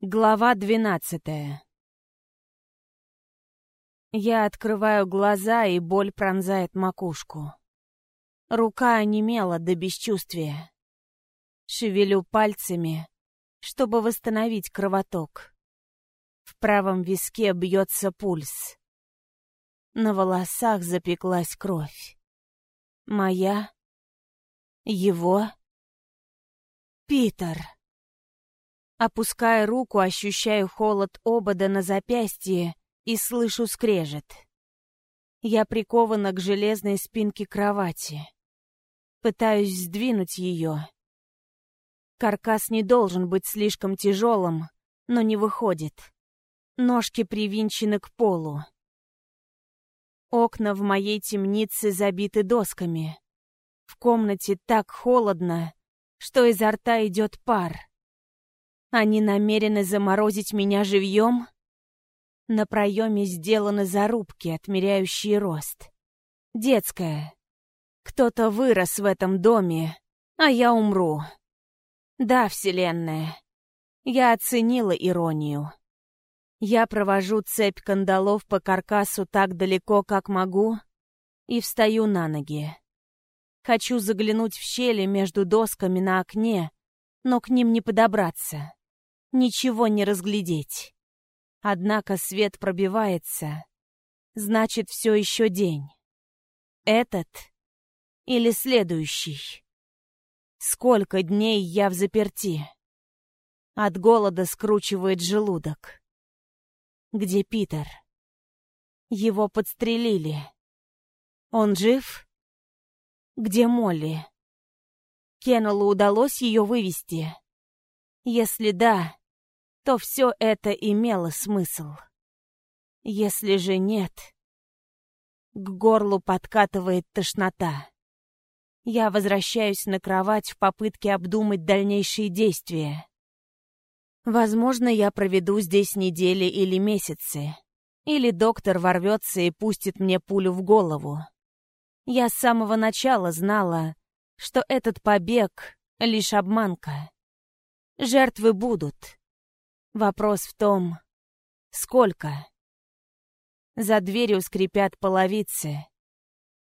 Глава двенадцатая Я открываю глаза, и боль пронзает макушку. Рука онемела до бесчувствия. Шевелю пальцами, чтобы восстановить кровоток. В правом виске бьется пульс. На волосах запеклась кровь. Моя? Его? Питер. Опуская руку, ощущаю холод обода на запястье и слышу скрежет. Я прикована к железной спинке кровати. Пытаюсь сдвинуть ее. Каркас не должен быть слишком тяжелым, но не выходит. Ножки привинчены к полу. Окна в моей темнице забиты досками. В комнате так холодно, что изо рта идет пар. Они намерены заморозить меня живьем? На проеме сделаны зарубки, отмеряющие рост. Детская. Кто-то вырос в этом доме, а я умру. Да, Вселенная. Я оценила иронию. Я провожу цепь кандалов по каркасу так далеко, как могу, и встаю на ноги. Хочу заглянуть в щели между досками на окне, но к ним не подобраться ничего не разглядеть. Однако свет пробивается. Значит, все еще день. Этот или следующий? Сколько дней я в заперти? От голода скручивает желудок. Где Питер? Его подстрелили. Он жив? Где Молли? Кеннеллу удалось ее вывести? Если да, то все это имело смысл. Если же нет, к горлу подкатывает тошнота. Я возвращаюсь на кровать в попытке обдумать дальнейшие действия. Возможно, я проведу здесь недели или месяцы. Или доктор ворвется и пустит мне пулю в голову. Я с самого начала знала, что этот побег — лишь обманка. Жертвы будут. Вопрос в том, сколько? За дверью скрипят половицы.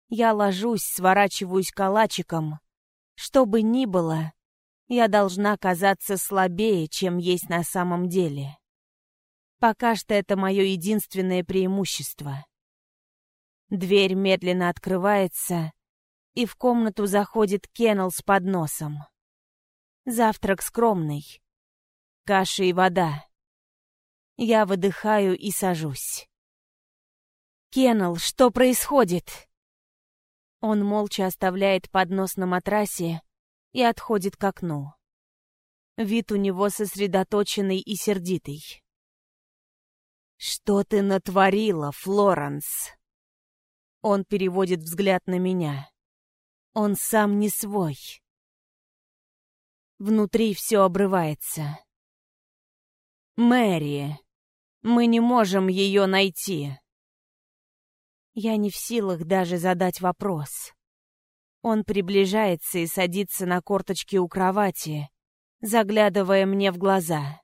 Я ложусь, сворачиваюсь калачиком. Что бы ни было, я должна казаться слабее, чем есть на самом деле. Пока что это мое единственное преимущество. Дверь медленно открывается, и в комнату заходит Кеннел с подносом. Завтрак скромный каша и вода. Я выдыхаю и сажусь. «Кеннел, что происходит?» Он молча оставляет поднос на матрасе и отходит к окну. Вид у него сосредоточенный и сердитый. «Что ты натворила, Флоренс?» Он переводит взгляд на меня. Он сам не свой. Внутри все обрывается. Мэри. Мы не можем ее найти. Я не в силах даже задать вопрос. Он приближается и садится на корточки у кровати, заглядывая мне в глаза.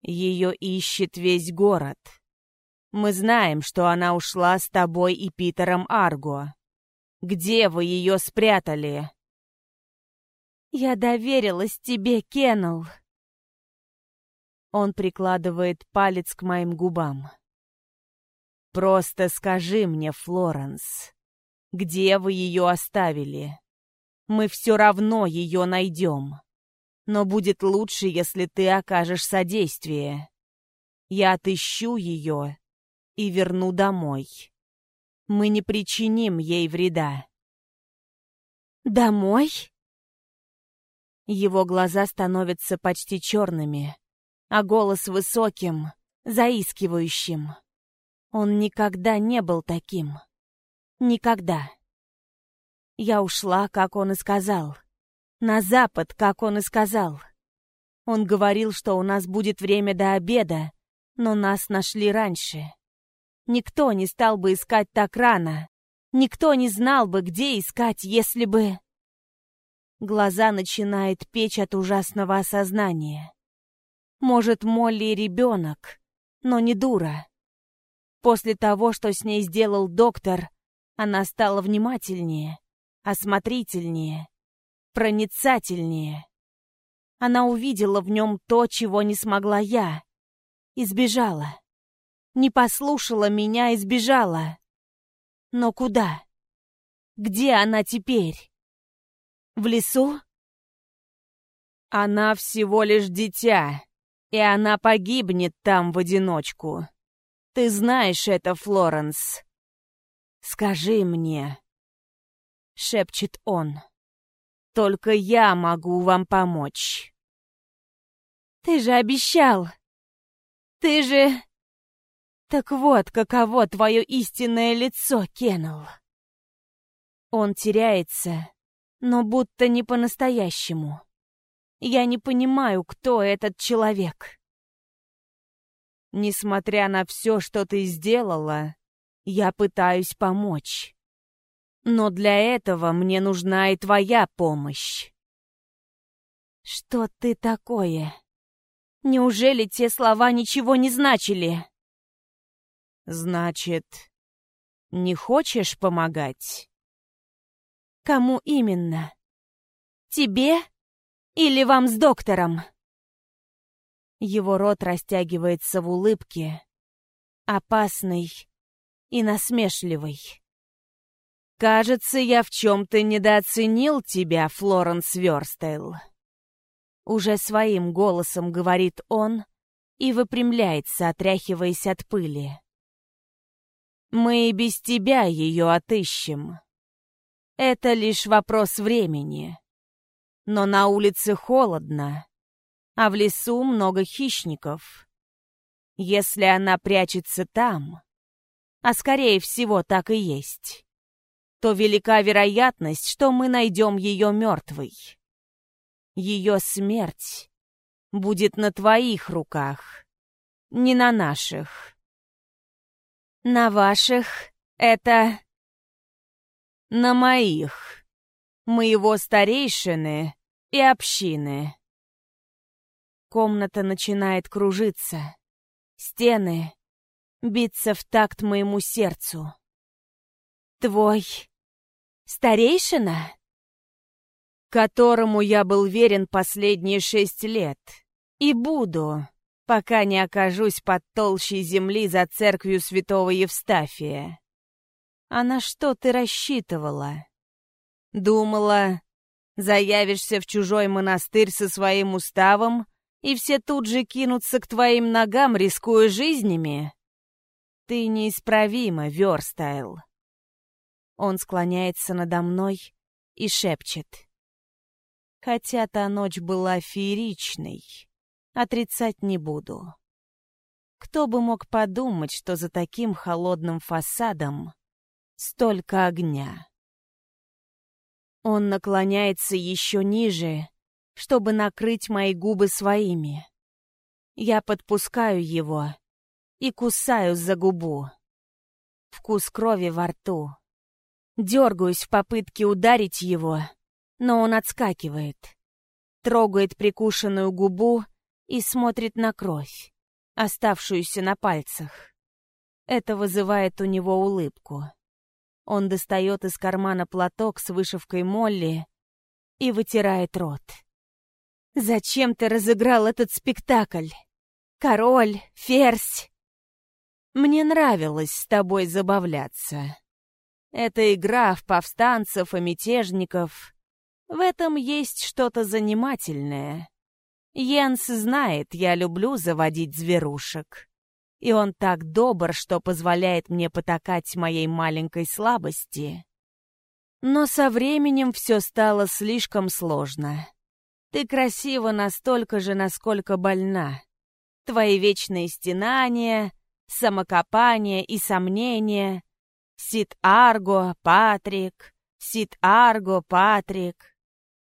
Ее ищет весь город. Мы знаем, что она ушла с тобой и Питером Арго. Где вы ее спрятали? Я доверилась тебе, Кеннел. Он прикладывает палец к моим губам. «Просто скажи мне, Флоренс, где вы ее оставили? Мы все равно ее найдем. Но будет лучше, если ты окажешь содействие. Я отыщу ее и верну домой. Мы не причиним ей вреда». «Домой?» Его глаза становятся почти черными а голос высоким, заискивающим. Он никогда не был таким. Никогда. Я ушла, как он и сказал. На запад, как он и сказал. Он говорил, что у нас будет время до обеда, но нас нашли раньше. Никто не стал бы искать так рано. Никто не знал бы, где искать, если бы... Глаза начинает печь от ужасного осознания. Может, Молли ребенок, но не дура. После того, что с ней сделал доктор, она стала внимательнее, осмотрительнее, проницательнее. Она увидела в нем то, чего не смогла я, и сбежала. Не послушала меня и сбежала. Но куда? Где она теперь? В лесу? Она всего лишь дитя, и она погибнет там в одиночку. Ты знаешь это, Флоренс. Скажи мне, — шепчет он. Только я могу вам помочь. Ты же обещал. Ты же... Так вот, каково твое истинное лицо, Кеннел. Он теряется, но будто не по-настоящему. Я не понимаю, кто этот человек. Несмотря на все, что ты сделала, я пытаюсь помочь. Но для этого мне нужна и твоя помощь. Что ты такое? Неужели те слова ничего не значили? Значит, не хочешь помогать? Кому именно? Тебе или вам с доктором?» Его рот растягивается в улыбке, опасный и насмешливый. «Кажется, я в чем-то недооценил тебя, Флоренс Верстейл». Уже своим голосом говорит он и выпрямляется, отряхиваясь от пыли. «Мы и без тебя ее отыщем. Это лишь вопрос времени но на улице холодно, а в лесу много хищников. Если она прячется там, а скорее всего так и есть, то велика вероятность, что мы найдем ее мертвой. Ее смерть будет на твоих руках, не на наших. На ваших это... На моих моего старейшины и общины. Комната начинает кружиться. Стены биться в такт моему сердцу. Твой старейшина? Которому я был верен последние шесть лет. И буду, пока не окажусь под толщей земли за церковью святого Евстафия. А на что ты рассчитывала? Думала, заявишься в чужой монастырь со своим уставом, и все тут же кинутся к твоим ногам, рискуя жизнями? Ты неисправима, Верстайл. Он склоняется надо мной и шепчет. Хотя та ночь была фееричной, отрицать не буду. Кто бы мог подумать, что за таким холодным фасадом столько огня? Он наклоняется еще ниже, чтобы накрыть мои губы своими. Я подпускаю его и кусаю за губу. Вкус крови во рту. Дергаюсь в попытке ударить его, но он отскакивает. Трогает прикушенную губу и смотрит на кровь, оставшуюся на пальцах. Это вызывает у него улыбку. Он достает из кармана платок с вышивкой Молли и вытирает рот. «Зачем ты разыграл этот спектакль? Король, ферзь!» «Мне нравилось с тобой забавляться. Это игра в повстанцев и мятежников. В этом есть что-то занимательное. Йенс знает, я люблю заводить зверушек и он так добр, что позволяет мне потакать моей маленькой слабости. Но со временем все стало слишком сложно. Ты красива настолько же, насколько больна. Твои вечные стенания, самокопание и сомнения. Сит-Арго, Патрик, Сит-Арго, Патрик.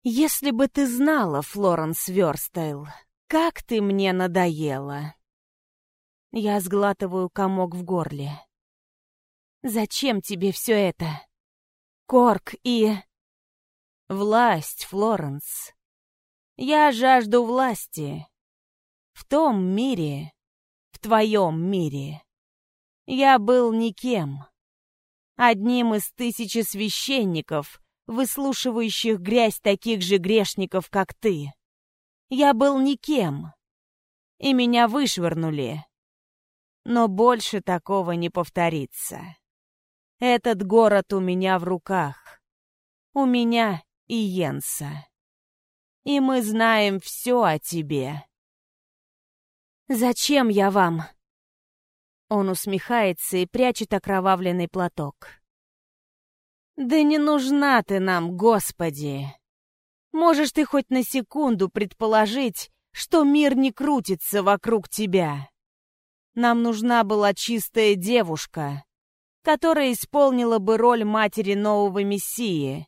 Если бы ты знала, Флоренс Верстайл, как ты мне надоела. Я сглатываю комок в горле. «Зачем тебе все это? Корк и...» «Власть, Флоренс. Я жажду власти. В том мире, в твоем мире, я был никем. Одним из тысячи священников, выслушивающих грязь таких же грешников, как ты. Я был никем. И меня вышвырнули. Но больше такого не повторится. Этот город у меня в руках. У меня и Йенса. И мы знаем все о тебе. «Зачем я вам?» Он усмехается и прячет окровавленный платок. «Да не нужна ты нам, Господи! Можешь ты хоть на секунду предположить, что мир не крутится вокруг тебя. Нам нужна была чистая девушка, которая исполнила бы роль матери нового Мессии.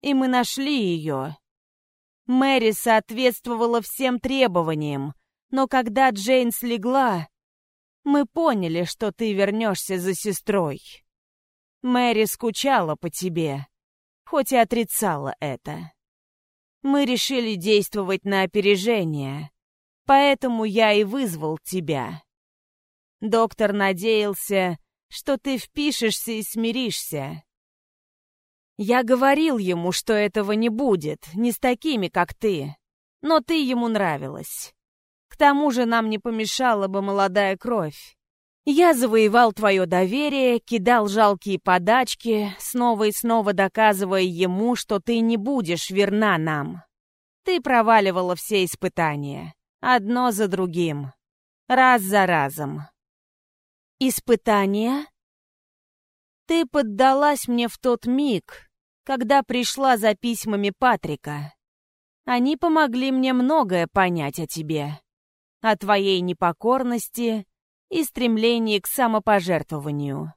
И мы нашли ее. Мэри соответствовала всем требованиям, но когда Джейн слегла, мы поняли, что ты вернешься за сестрой. Мэри скучала по тебе, хоть и отрицала это. Мы решили действовать на опережение, поэтому я и вызвал тебя. Доктор надеялся, что ты впишешься и смиришься. Я говорил ему, что этого не будет, не с такими, как ты, но ты ему нравилась. К тому же нам не помешала бы молодая кровь. Я завоевал твое доверие, кидал жалкие подачки, снова и снова доказывая ему, что ты не будешь верна нам. Ты проваливала все испытания, одно за другим, раз за разом. Испытания? Ты поддалась мне в тот миг, когда пришла за письмами Патрика. Они помогли мне многое понять о тебе, о твоей непокорности и стремлении к самопожертвованию.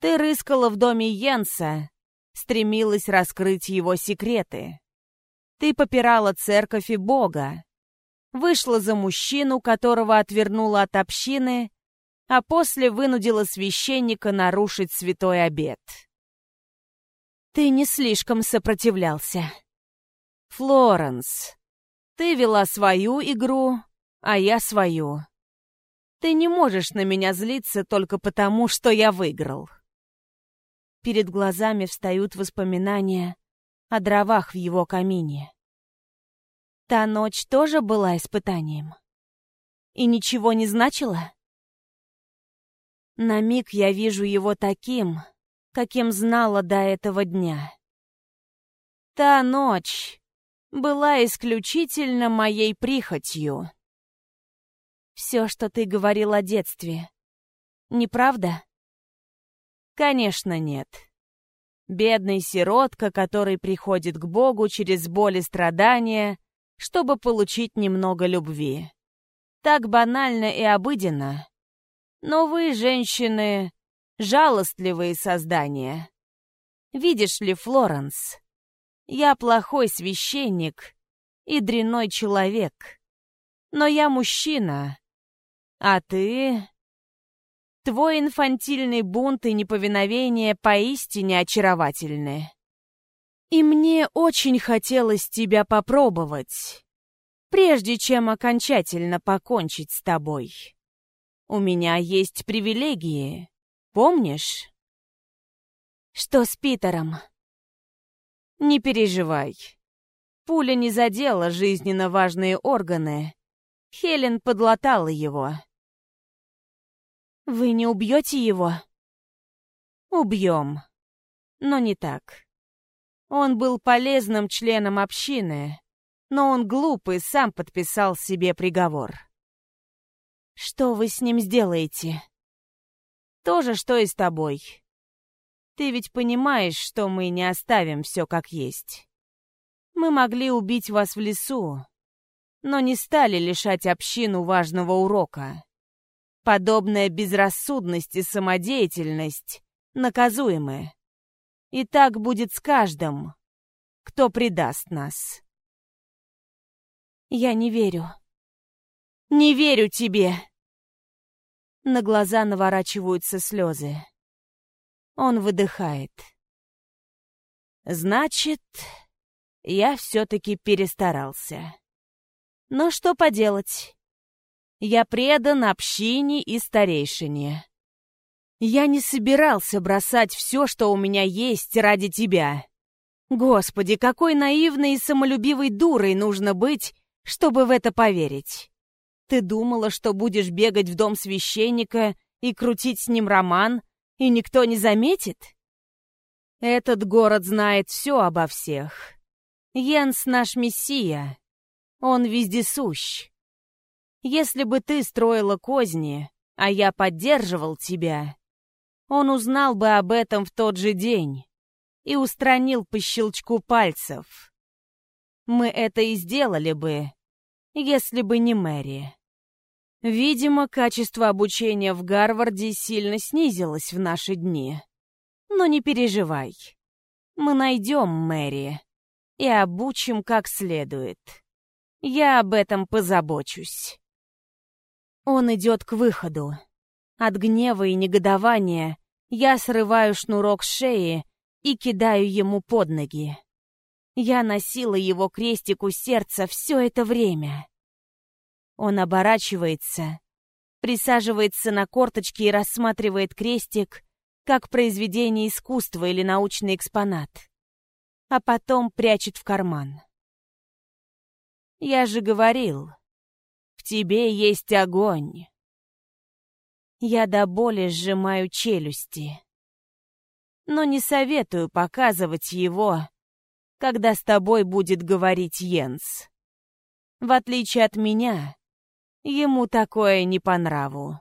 Ты рыскала в доме Йенса, стремилась раскрыть его секреты. Ты попирала церковь и Бога, вышла за мужчину, которого отвернула от общины, а после вынудила священника нарушить святой обет. Ты не слишком сопротивлялся. Флоренс, ты вела свою игру, а я свою. Ты не можешь на меня злиться только потому, что я выиграл. Перед глазами встают воспоминания о дровах в его камине. Та ночь тоже была испытанием. И ничего не значила? На миг я вижу его таким, каким знала до этого дня. Та ночь была исключительно моей прихотью. Все, что ты говорил о детстве. Неправда? Конечно, нет. Бедный сиротка, который приходит к Богу через боль и страдания, чтобы получить немного любви. Так банально и обыденно. Но вы, женщины, жалостливые создания. Видишь ли, Флоренс, я плохой священник и дрянной человек. Но я мужчина, а ты... Твой инфантильный бунт и неповиновение поистине очаровательны. И мне очень хотелось тебя попробовать, прежде чем окончательно покончить с тобой. У меня есть привилегии, помнишь? Что с Питером? Не переживай. Пуля не задела жизненно важные органы. Хелен подлатала его. «Вы не убьете его?» «Убьем. Но не так. Он был полезным членом общины, но он глупый сам подписал себе приговор». «Что вы с ним сделаете?» «То же, что и с тобой. Ты ведь понимаешь, что мы не оставим все как есть. Мы могли убить вас в лесу, но не стали лишать общину важного урока. Подобная безрассудность и самодеятельность наказуемы. И так будет с каждым, кто предаст нас. Я не верю. Не верю тебе. На глаза наворачиваются слезы. Он выдыхает. Значит, я все-таки перестарался. Но что поделать? Я предан общине и старейшине. Я не собирался бросать все, что у меня есть, ради тебя. Господи, какой наивной и самолюбивой дурой нужно быть, чтобы в это поверить. Ты думала, что будешь бегать в дом священника и крутить с ним роман, и никто не заметит? Этот город знает все обо всех. Йенс наш мессия. Он вездесущ. Если бы ты строила козни, а я поддерживал тебя, он узнал бы об этом в тот же день и устранил по щелчку пальцев. Мы это и сделали бы, если бы не Мэри. Видимо, качество обучения в Гарварде сильно снизилось в наши дни. Но не переживай. Мы найдем Мэри и обучим как следует. Я об этом позабочусь. Он идет к выходу. От гнева и негодования я срываю шнурок шеи и кидаю ему под ноги. Я носила его крестик у сердца все это время. Он оборачивается, присаживается на корточки и рассматривает крестик как произведение искусства или научный экспонат, а потом прячет в карман. Я же говорил, в тебе есть огонь. Я до боли сжимаю челюсти. Но не советую показывать его, когда с тобой будет говорить Йенс. В отличие от меня, ему такое не по нраву.